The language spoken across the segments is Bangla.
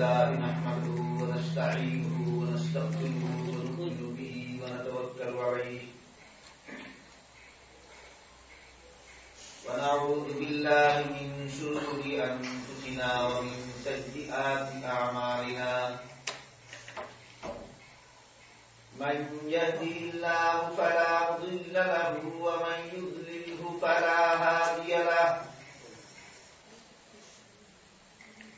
الله نحمده ونستعينه ونستغفره ونؤمن به ونتوكل عليه ونعوذ بالله من شرور أنفسنا ومن سيئات أعمالنا من الله فلا مضل له ومن يضلله فلا هادي له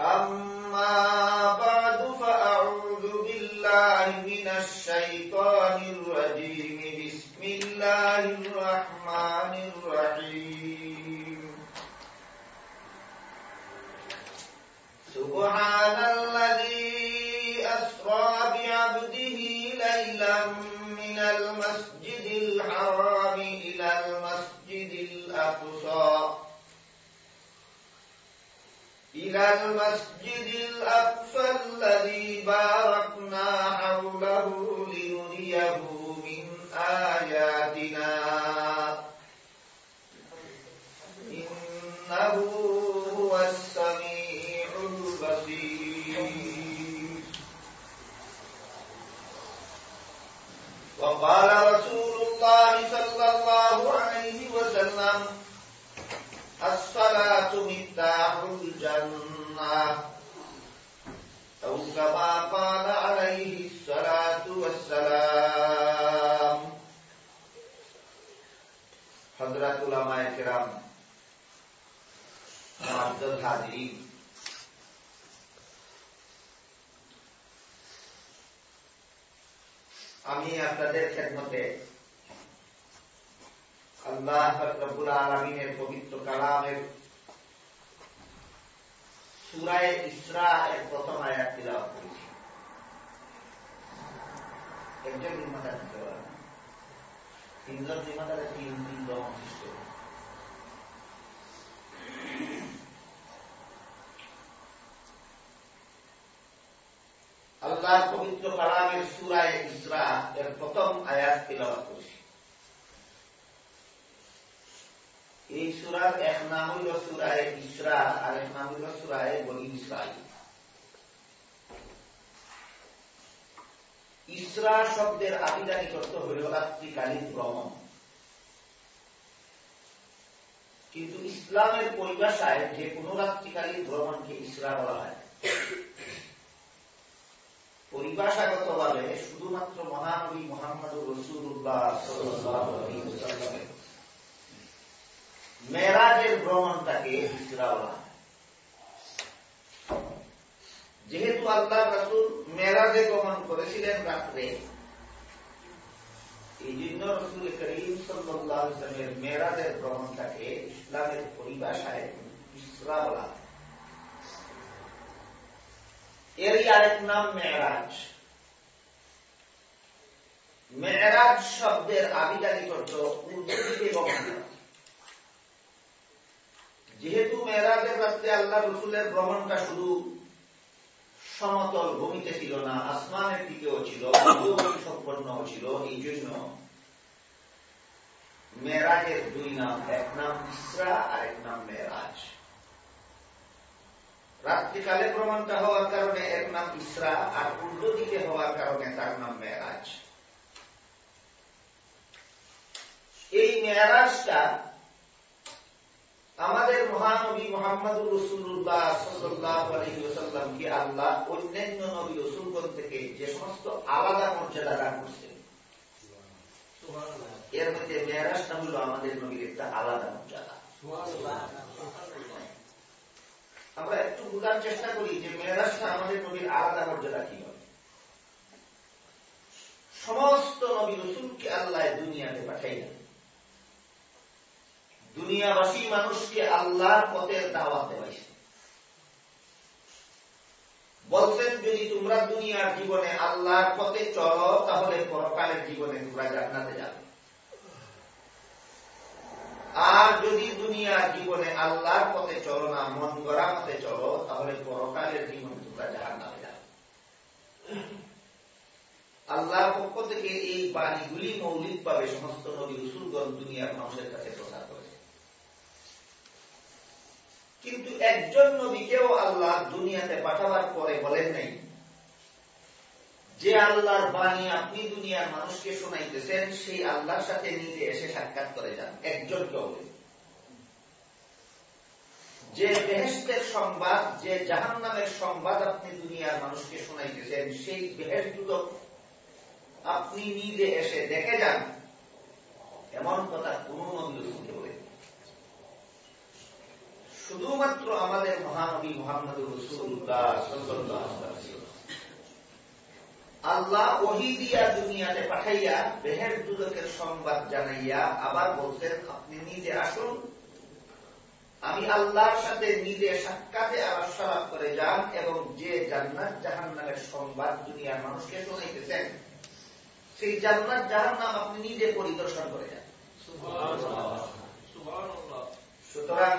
أما بعد فأعوذ بالله من الشيطان الرجيم. بسم الله الرحمن الرحيم. سبحان الذي أسرى بعبده ليلا من المسجد الحرام إلى المسجد الأقصى. إلى المسجد الأقصى الذي باركنا حوله لنريه من آياتنا. إنه هو السميع البصير. وقال رسول الله صلى الله عليه وسلم الصلاة مفتاح الجنة أو كما قال عليه الصلاة والسلام حضرت علماء کرام معزز حاضرین আল্লাহ রব্বুল আলমিনের পবিত্র কালামের সুরায় ইসরা এর প্রথম আয়াত তিলাওয়াত করেছি। একজন নির্মাতা দিতে পারে তিনজন নির্মাতারা তিন তিন দম সৃষ্ট আল্লাহ পবিত্র কালামের সুরায় ইসরা এর প্রথম আয়াত তিলাওয়াত করেছি সুরার এক নাম হইল সুরায় ইসরা, আর এক নাম হইল সুরায় ইসরা শব্দের আবিধানিক অর্থ হইল রাত্রিকালীন ভ্রমণ। কিন্তু ইসলামের পরিভাষায় যে কোন রাত্রিকালীন ভ্রমণকে ইসরা বলা হয়। পরিভাষাগত ভাবে শুধুমাত্র মহানবী মোহাম্মদ রসুল্লাহ মেরাজের ভ্রমণটাকে ইসরা বলা যেহেতু আল্লাহ রসুল মেরাজে গমন করেছিলেন রাত্রে এই জন্য রসুল করিম সাল্লামের মেরাজের ভ্রমণটাকে ইসলামের পরিভাষায় ইসরা বলা এরই আরেক নাম মেয়েরাজ। মেয়েরাজ শব্দের আবিধানিক অর্থ উর্দুদিকে গমন করা যেহেতু মেয়েরাজের রাত্রে আল্লাহ রসুলের ভ্রমণটা শুধু সমতল ভূমিতে ছিল না, আসমানের দিকেও ছিল সম্পন্ন ছিল, এই জন্য মেয়েরাজের দুই নাম, এক নাম ইসরা আর এক নাম মেয়েরাজ। রাত্রিকালে ভ্রমণটা হওয়ার কারণে এর নাম ইসরা আর পূর্ব দিকে হওয়ার কারণে তার নাম মেয়ারাজ। এই মেয়ারাজটা আমাদের মহানবী মোহাম্মদুর রসুল্লাহ সাল্লামকে আল্লাহ অন্যান্য নবী রসুলগণ থেকে যে সমস্ত আলাদা মর্যাদা দান করছেন। এর মধ্যে মেয়ারাজটা হল আমাদের নবীর একটা আলাদা মর্যাদা। আমরা একটু বোঝার চেষ্টা করি যে মেয়েরাজটা আমাদের নবীর আলাদা মর্যাদা কি হবে। সমস্ত নবী রসুলকে আল্লাহ দুনিয়াতে পাঠাইলেন। দুনিয়াবাসী মানুষকে আল্লাহর পথের দাওয়াত দেওয়াইছে। বলছেন, যদি তোমরা দুনিয়ার জীবনে আল্লাহর পথে চলো, তাহলে পরকালের জীবনে তোমরা জান্নাতে যাবে। আর যদি দুনিয়ার জীবনে আল্লাহর পথে চলো না, মন করা মতে চলো, তাহলে পরকালের জীবনে তোমরা জাহান যাবে। আল্লাহর পক্ষ থেকে এই বাণীগুলি মৌলিকভাবে সমস্ত নবী রসুলগণ দুনিয়ার মানুষের কাছে প্রচার করেছে কিন্তু একজন নবীকেও আল্লাহ দুনিয়াতে পাঠাবার পরে বলেন নাই। যে আল্লাহর বাণী আপনি দুনিয়ার মানুষকে শোনাইতেছেন, সেই আল্লাহর সাথে নিজে এসে সাক্ষাৎ করে যান একজন কেউ যে বেহেস্তের সংবাদ, যে জাহান নামের সংবাদ আপনি দুনিয়ার মানুষকে শোনাইতেছেন, সেই বেহেস্ত আপনি নিজে এসে দেখে যান। এমন কথা কোন বলে শুধুমাত্র আমাদের মহানবী মোহাম্মদ রসুল্লাহ আল্লাহ ওহি দিয়া দুনিয়াতে পাঠাইয়া বেহের দুদকের সংবাদ জানাইয়া আবার বলছেন আপনি নিজে আসুন। আমি আল্লাহর সাথে নিজে সাক্ষাতে আলাপ করে যান এবং যে জান্নাত জাহান নামের সংবাদ দুনিয়ার মানুষকে শোনাইতেছেন সেই জান্নাত জাহান নাম আপনি নিজে পরিদর্শন করে যান। সুতরাং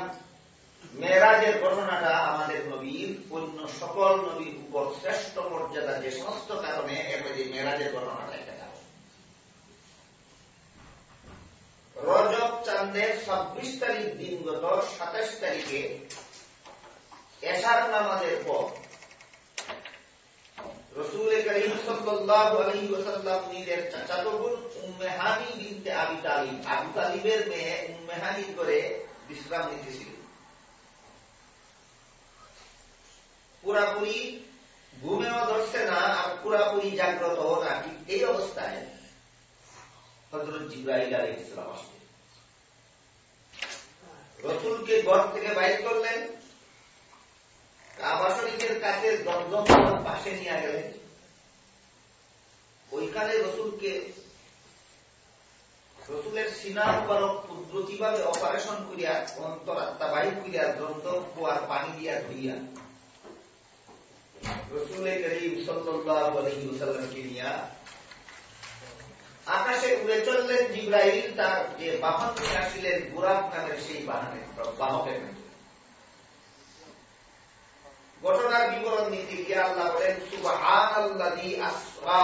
মেয়েরাজের ঘটনাটা আমাদের নবীর অন্য সকল নবীর উপর শ্রেষ্ঠ মর্যাদা যে সমস্ত কারণে এবারে মেয়েরাজের ঘটনাটা একটা কারণ রজব চান্দের ছাব্বিশ তারিখ দিনগত সাতাশ তারিখে এশার নামাজের পর রসুল করিম সাল্লাহ আলহি ওসাল্লাম নিজের চাচাতো বোন উম্মেহানি বিনতে আবি তালিব, আবু তালিবের মেয়ে উম্মেহানি করে বিশ্রাম নিতেছিল। পুরাপুরি ঘুমেও ধরছে না, আর পুরাপুরি জাগ্রত না, ঠিক এই অবস্থায় হজরত জিব্রাহিল আলী ইসলাম আসবে রসুলকে ঘর থেকে বাইর করলেন শরীফের কাছে দমদম পাশে নিয়ে গেলেন। ওইখানে রসুলকে রসুলের সিনা মুবারক কুদরতিভাবে অপারেশন করিয়া অন্তরাত্মা বাহির করিয়া দ্বন্দ্ব কুয়ার পানি দিয়া ধুইয়া রসুলের করিম আলাইহি ওয়াসাল্লামকে নিয়া আকাশে উড়ে চললেন জিব্রাইল, তার যে বাহন নিয়ে আসিলেন বুরাক নামের সেই বাহনে বাহকের ঘটনার বিবরণ নিতে গিয়ে আল্লাহ বলেন, সুবহানাল্লাযী আসরা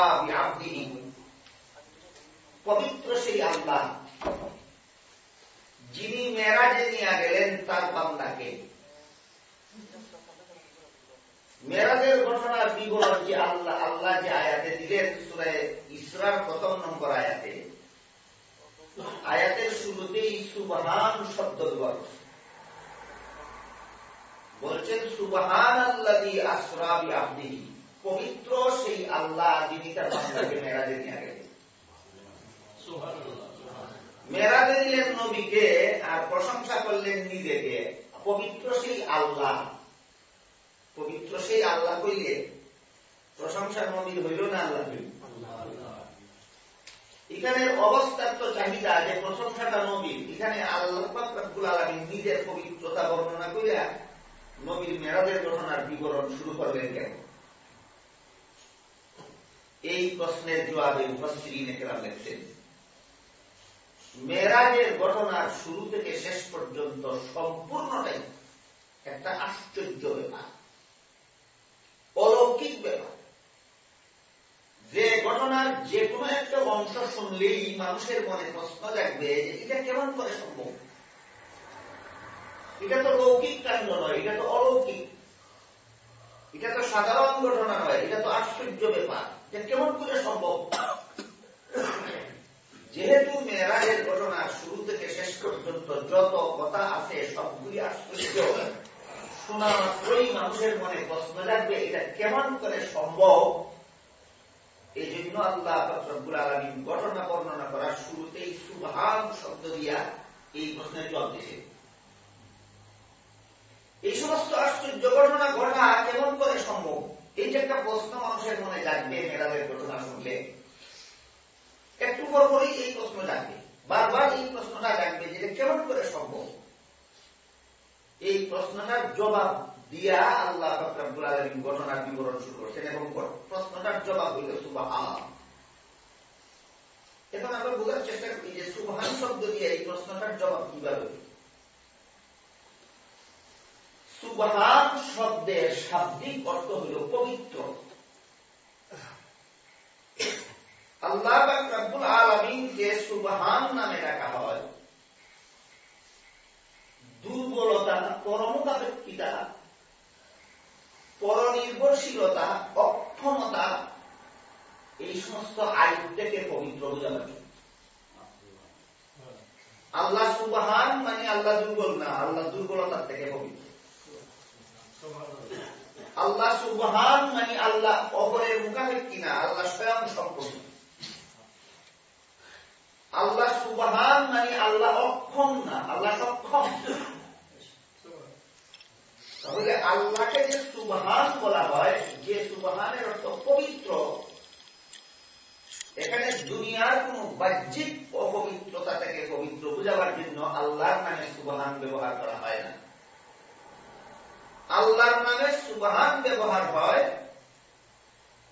পবিত্র সেই আল্লাহ, যিনি মেরাজে নিয়ে গেলেন তার বান্দাকে। মেরাজের ঘটনার বিবরণ যে আল্লাহ আল্লাহ যে আয়াতে দিলেন সুরায় ইসরার প্রথম নম্বর আয়াতে? আয়াতের শুরুতেই সুবহান শব্দ ব্যবহার বলছেন সুবহান আল্লাহ আসরাবি আব্দিহি পবিত্র সেই আল্লাহ যিনি তার বান্দাকে মেরাজে নিয়ে গেলেন। মেরাজে দিলেন নবীকে আর প্রশংসা করলেন নিজেকে। পবিত্র সেই আল্লাহ। পবিত্র সেই আল্লাহ কইলে প্রশংসা নবীর হইল না আল্লাহ এখানের অবস্থার তো চাহিদা যে প্রশংসাটা নবীর এখানে আল্লাহ আলমী নিজের পবিত্রতা বর্ণনা করিয়া নবীর মেরাজের ঘটনার বিবরণ শুরু করলেন কেন? এই প্রশ্নের জবাবে উপস্থিত নেকেরা লেখছেন, মেরাজের ঘটনার শুরু থেকে শেষ পর্যন্ত সম্পূর্ণটাই একটা আশ্চর্য ব্যাপার। অলৌকিক ব্যাপার। যে ঘটনার যে কোনো একটা অংশ শুনলেই মানুষের মনে প্রশ্ন জাগবে এটা কেমন করে সম্ভব? এটা তো লৌকিক কাণ্ড নয়, এটা তো অলৌকিক। এটা তো সাধারণ ঘটনা নয়, এটা তো আশ্চর্য ব্যাপার। যে কেমন করে সম্ভব? যেহেতু মেয়েরাজের ঘটনা শুরু থেকে শেষ পর্যন্ত যত কথা আছে সবগুলি আশ্চর্য। শোনা মাত্রই মানুষের মনে প্রশ্ন লাগবে, এটা কেমন করে সম্ভব? এই জন্য আল্লাহ রব্বুল আলমী ঘটনা বর্ণনা করার শুরুতেই সুভান শব্দ দিয়া এই প্রশ্নের জবাব দিছে এই সমস্ত আশ্চর্য ঘটনা ঘটা কেমন করে সম্ভব? এই যে একটা প্রশ্ন মানুষের মনে জাগবে মেয়েরাজের ঘটনা শুনলে। একটু পর এই প্রশ্ন জাগবে। বারবার এই প্রশ্নটা জানবে যে কেমন করে সম্ভব? এই প্রশ্নটার জবাব দিয়া আল্লাহ ফকরাবুল আলমী ঘটনার বিবরণ শুরু করছেন এবং প্রশ্নটার জবাব হইল সুবাহান। এখন আমরা বোঝার চেষ্টা করি যে সুবহান শব্দ দিয়ে এই প্রশ্নটার জবাব কীভাবে সুবহান শব্দের শাব্দিক অর্থ হইল পবিত্র। আল্লাহ রাব্বুল আলমিনকে সুবহান নামে ডাকা হয় দুর্বলতা পরমতাপেক্ষিতা পরনির্ভরশীলতা, অক্ষমতা, এই সমস্ত আয়ুটাকে পবিত্র বোঝাবার আল্লাহ সুবাহান মানে আল্লাহ দুর্বল না, আল্লাহ দুর্বলতার থেকে পবিত্র। আল্লাহ সুবাহান মানে আল্লাহ অপরের মুখাপেক্ষি না, আল্লাহ স্বয়ং সম্পূর্ণ। আল্লাহ সুবাহান মানে আল্লাহ অক্ষম না, আল্লাহ সক্ষম। তাহলে আল্লাহকে যে সুবাহান বলা হয়, যে সুবাহানের অর্থ পবিত্র। এখানে দুনিয়ার কোন বাহ্যিক অপবিত্রতা থেকে পবিত্র বুঝাবার জন্য আল্লাহর নামে সুবাহান ব্যবহার করা হয় না। আল্লাহর নামে সুবাহান ব্যবহার হয়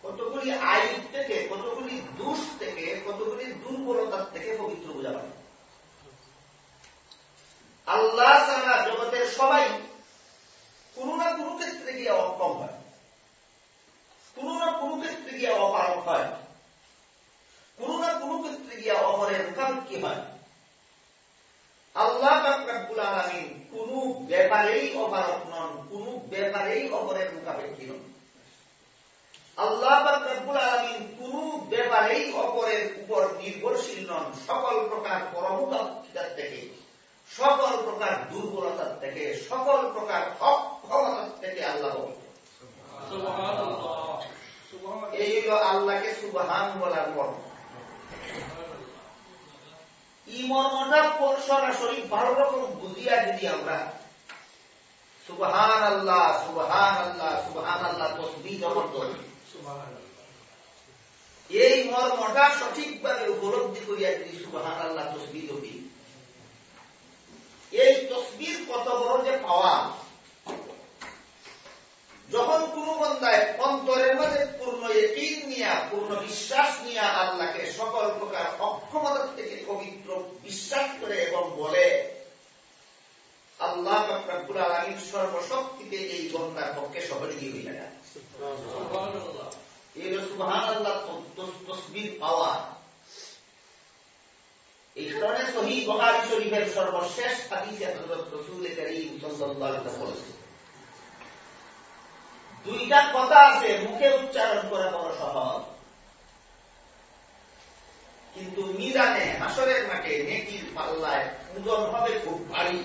কতগুলি আয়ুব থেকে, কতগুলি দুষ থেকে, কতগুলি দুর্বলতার থেকে পবিত্র বোঝাবার। আল্লাহ ছাড়া জগতের সবাই ক্ষেত্রে গিয়ে অক্ষম হয়। কোন না কোন ক্ষেত্রে অপারক হয়। কোন না কোন ক্ষেত্রে গিয়ে মুখামুখি হয়। আল্লাহ কাকুল আলমিন কোন ব্যাপারেই অপারক নন, কোন ব্যাপারেই অপরের মুখাপেক্ষী নন। আল্লাহ কাকুল আলমিন কোন ব্যাপারেই অপরের উপর নির্ভরশীল নন, সকল প্রকার পরমুখার থেকে, সকল প্রকার দুর্বলতার থেকে, সকল প্রকার থেকে আল্লাহ। এই হল আল্লাহকে সুবাহান বলার মর্ম। ই মর্মটা সরাসরি ভালো রকম বুঝিয়া যদি আমরা সুবাহান আল্লাহ সুবাহান আল্লাহ সুবাহান আল্লাহ তসবি জমন করি এই মর্মটা সঠিকভাবে উপলব্ধি করিয়া যদি সুবাহান আল্লাহ তসবি করি এই তসবির কত বড় যে পাওয়া যখন কোন বন্দায় অন্তরের মধ্যে পূর্ণ একিন নিয়া পূর্ণ বিশ্বাস নিয়া আল্লাহকে সকল প্রকার অক্ষমতা থেকে পবিত্র বিশ্বাস করে এবং বলে আল্লাহ রাব্বুল সর্বশক্তিতে এই বন্দার পক্ষে সহযোগী হইয়া যায় এই সুবহানাল্লাহ তসবির পাওয়া। এই কারণে সহি বহারি শরীফের সর্বশেষ হাদিসে হযরত রাসূল করিম সাল্লাল্লাহু আলাইহি ওয়াসাল্লাম দুইটা কথা আছে মুখে উচ্চারণ করা বড় সহজ। কিন্তু মিজানে হাসরের মাঠে নেকির পাল্লায় ওজন হবে খুব ভারী।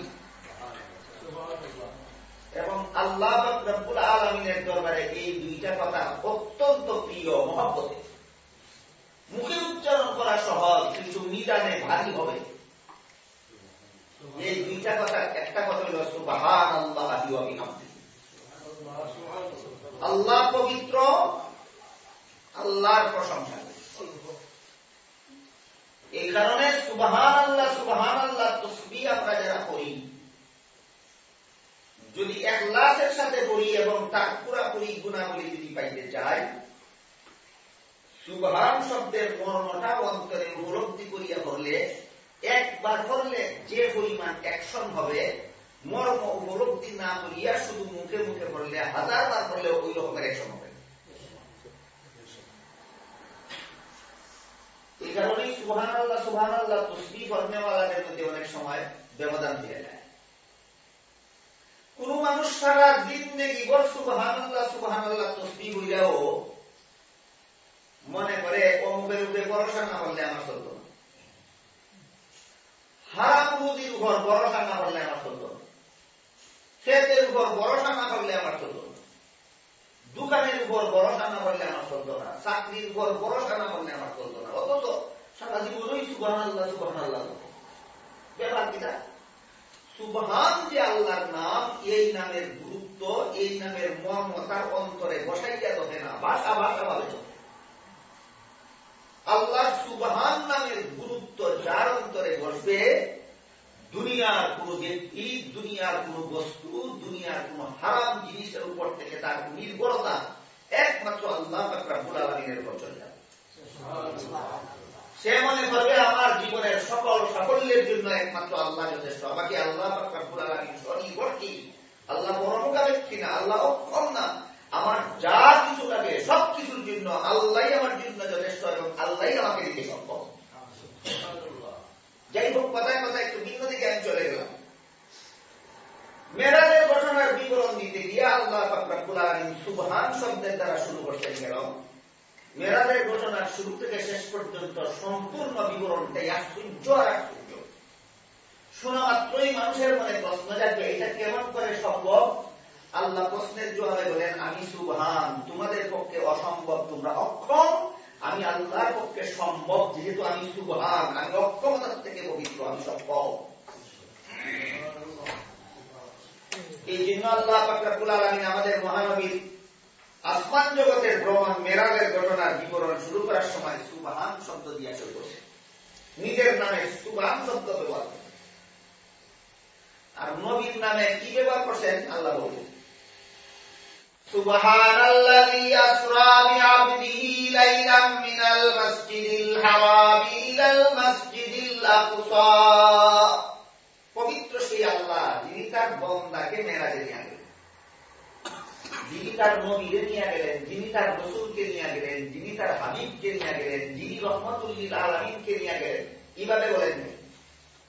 এবং আল্লাহ রব্বুল আলমিনের দরবারে এই দুইটা কথা অত্যন্ত প্রিয় মহব্বতে। মুখে উচ্চারণ করা সহজ, কিন্তু মিজানে ভারী হবে। এই দুইটা কথা, একটা কথা হল সুবাহান আল্লাহ আল্লাহ পবিত্র, আল্লাহর প্রশংসা। এই কারণে সুবাহান আল্লাহ সুবাহান আল্লাহ তসবি আমরা যারা করি যদি এক লাখের সাথে পড়ি এবং তার পুরাপুরি গুণাবলী যদি পাইতে চাই, সুবহান শব্দের মর্মটা অন্তরে উপলব্ধি করিয়া করলে একবার করলে যে পরিমাণ অ্যাকশন হবে, মর্ম উপলব্ধি না করিয়া শুধু মুখে মুখে পড়লে হাজার বার করলে ওই রকমের অ্যাকশন হবে এই কারণেই সুহান আল্লাহ সুহান আল্লাহ তসবি কর্মেওয়ালাদের মধ্যে অনেক সময় ব্যবধান দিয়ে যায় কোন মানুষ সারা দিন দেখি বল সুবাহান আল্লাহ সুবাহান আল্লাহ তসবি হইয়াও মনে করে, অমুকের উপরে ভরসা না করলে আমার চলত হারাম রুদির উপর ভরসা না করলে আমার চলত ক্ষেতের উপর ভরসা না করলে আমার চলত দোকানের উপর ভরসা না করলে আমার চলত না। চাকরির উপর ভরসা না করলে আমার চলত না। অথচ সারা জীবনই সুবাহান আল্লাহ সুবাহান আল্লাহ ব্যাপার কিনা সুবহান যে আল্লাহর নাম, এই নামের গুরুত্ব, এই নামের মর্মতার অন্তরে বসাইয়া দোহে না। ভাষা ভাষা ভাবে আল্লাহ সুবহান নামের গুরুত্ব যার অন্তরে বসবে, দুনিয়ার কোন ব্যক্তি, দুনিয়ার কোন বস্তু, দুনিয়ার কোন হারাম জিনিসের উপর থেকে তার নির্ভরতা একমাত্র আল্লাহ রাব্বুল আলমিনের উপর চলে যাবে। সে মনে করবে আমার জীবনের সকল সাফল্যের জন্য একমাত্র আল্লাহ যথেষ্ট। আমাকে আল্লাহ রাব্বুল আলমিন স্বনির্ভর কি আল্লাহ পরমকাবেক্ষী না আল্লাহ অক্ষম না আমার যা কিছু লাগে সব কিছুর জন্য আল্লাহ আমার জন্য যথেষ্ট এবং আল্লাহ আমাকে দিতে সম্ভব যাই হোক কথায় কথা একটু ভিন্ন দিকে আমি চলে গেলাম। মেরাজের ঘটনার বিবরণ দিতে গিয়ে আল্লাহ ফাকরাবুল সুবহান শব্দের দ্বারা শুরু করতেন গেল মেরাজের ঘটনার শুরু থেকে শেষ পর্যন্ত সম্পূর্ণ বিবরণটাই আশ্চর্য আশ্চর্য। শোনা মাত্রই মানুষের মনে প্রশ্ন জাগবে এটা কেমন করে সম্ভব? আল্লাহ প্রশ্নের জবাবে বলেন, আমি সুবহান, তোমাদের পক্ষে অসম্ভব, তোমরা অক্ষম। আমি আল্লাহর পক্ষে সম্ভব, যেহেতু আমি সুবহান, আমি অক্ষমতার থেকে পবিত্র, আমি সম্ভব এই জন্য আল্লাহ আমাদের মহানবীর আসমান জগতের ভ্রমণ মেরাজের ঘটনার বিবরণ শুরু করার সময় সুবাহান শব্দ দিয়ে শুরু করছে নিজের নামে সুবাহান শব্দ ব্যবহার করছে আর নবীর নামে কি ব্যবহার করছেন আল্লাহ বলছেন سبحان الذي أسرى بعبده ليلا من المسجد الحرام إلى المسجد الأقصى পবিত্র সেই আল্লাহ যিনি তার বন্দাকে মেরাজে নিয়ে গেলেন যিনি তার নবীরে নিয়ে গেলেন, যিনি তার রসুলকে নিয়ে গেলেন, যিনি তার হাবিবকে নিয়ে গেলেন, যিনি রহমতুল্লিল আলমিনকে নিয়ে গেলেন, কীভাবে বলেন?